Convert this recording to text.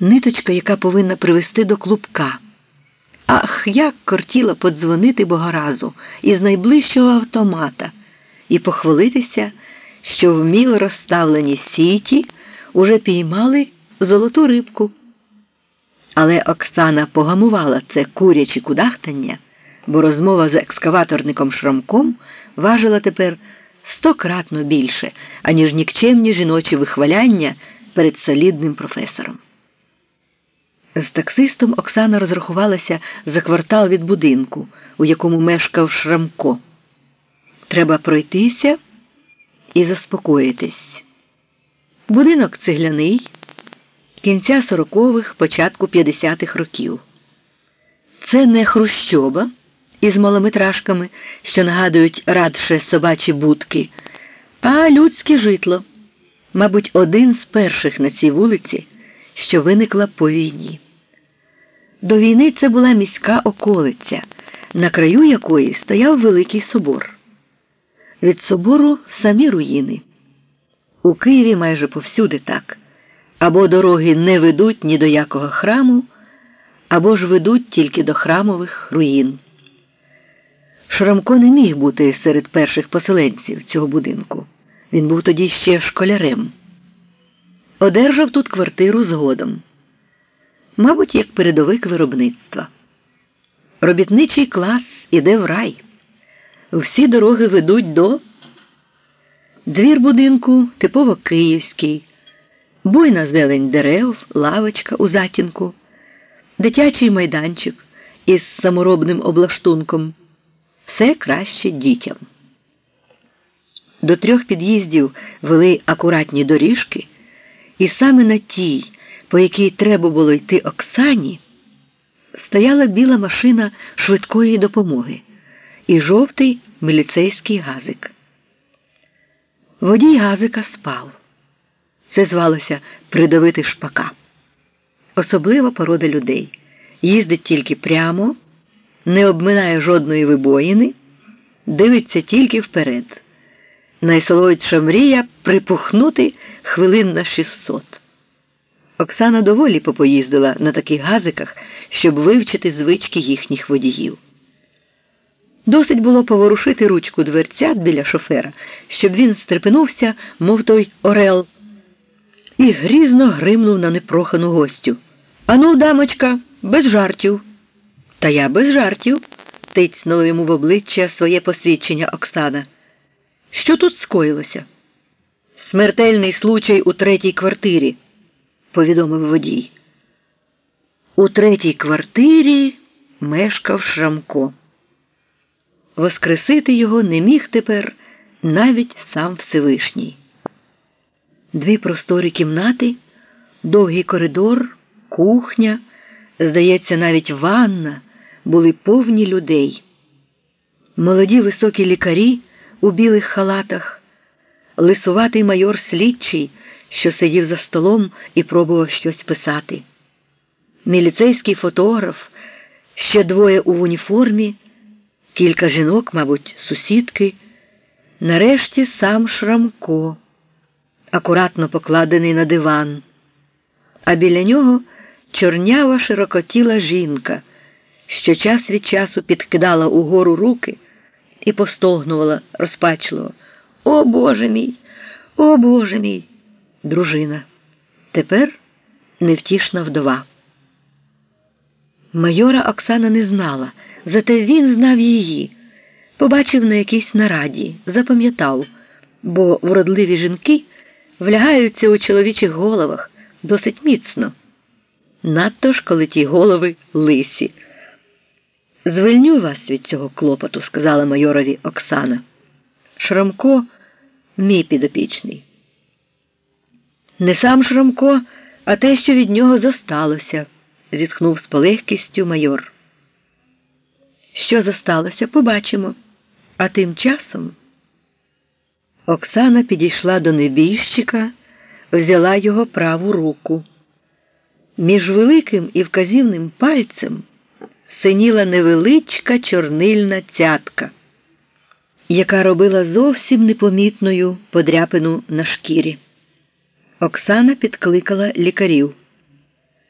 ниточка, яка повинна привести до клубка. Ах, як кортіла подзвонити богоразу із найближчого автомата і похвалитися, що вміло розставлені сіті уже піймали золоту рибку. Але Оксана погамувала це куряче кудахтання, бо розмова з екскаваторником Шрамком важила тепер стократно більше, аніж нікчемні жіночі вихваляння перед солідним професором. З таксистом Оксана розрахувалася за квартал від будинку, у якому мешкав Шрамко. Треба пройтися і заспокоїтись. Будинок цегляний, кінця сорокових, початку 50-х років. Це не хрущоба із малометражками, що нагадують радше собачі будки, а людське житло, мабуть, один з перших на цій вулиці, що виникла по війні. До війни це була міська околиця, на краю якої стояв Великий собор. Від собору самі руїни. У Києві майже повсюди так. Або дороги не ведуть ні до якого храму, або ж ведуть тільки до храмових руїн. Шрамко не міг бути серед перших поселенців цього будинку. Він був тоді ще школярем. Одержав тут квартиру згодом мабуть, як передовик виробництва. Робітничий клас іде в рай. Всі дороги ведуть до двір будинку типово київський, буйна зелень дерев, лавочка у затінку, дитячий майданчик із саморобним облаштунком. Все краще дітям. До трьох під'їздів вели акуратні доріжки, і саме на тій по якій треба було йти Оксані, стояла біла машина швидкої допомоги і жовтий міліцейський газик. Водій газика спав. Це звалося придавити шпака. Особлива порода людей. Їздить тільки прямо, не обминає жодної вибоїни, дивиться тільки вперед. Найсолодша мрія припухнути хвилин на 600. Оксана доволі попоїздила на таких газиках, щоб вивчити звички їхніх водіїв. Досить було поворушити ручку дверцят біля шофера, щоб він стрепенувся, мов той орел, і грізно гримнув на непрохану гостю. Ану, дамочка, без жартів. Та я без жартів, тицнула йому в обличчя своє посвідчення Оксана. Що тут скоїлося? Смертельний случай у третій квартирі повідомив водій. У третій квартирі мешкав Шрамко. Воскресити його не міг тепер навіть сам Всевишній. Дві просторі кімнати, довгий коридор, кухня, здається, навіть ванна були повні людей. Молоді високі лікарі у білих халатах, лисуватий майор слідчий що сидів за столом і пробував щось писати. Міліцейський фотограф, ще двоє у уніформі, кілька жінок, мабуть, сусідки, нарешті сам Шрамко, акуратно покладений на диван, а біля нього чорнява широкотіла жінка, що час від часу підкидала угору руки і постогнувала розпачливо. О Боже мій, о Боже мій! Дружина, тепер невтішна вдова. Майора Оксана не знала, зате він знав її, побачив на якійсь нараді, запам'ятав, бо вродливі жінки влягаються у чоловічих головах досить міцно. Надто ж, коли ті голови лисі. Звільню вас від цього клопоту, сказала майорові Оксана. Шрамко мій підопічний. Не сам Шрамко, а те, що від нього зосталося, зітхнув з полегкістю майор. Що зосталося, побачимо. А тим часом Оксана підійшла до небіжчика, взяла його праву руку. Між великим і вказівним пальцем синіла невеличка чорнильна цятка, яка робила зовсім непомітною подряпину на шкірі. Оксана підкликала лікарів.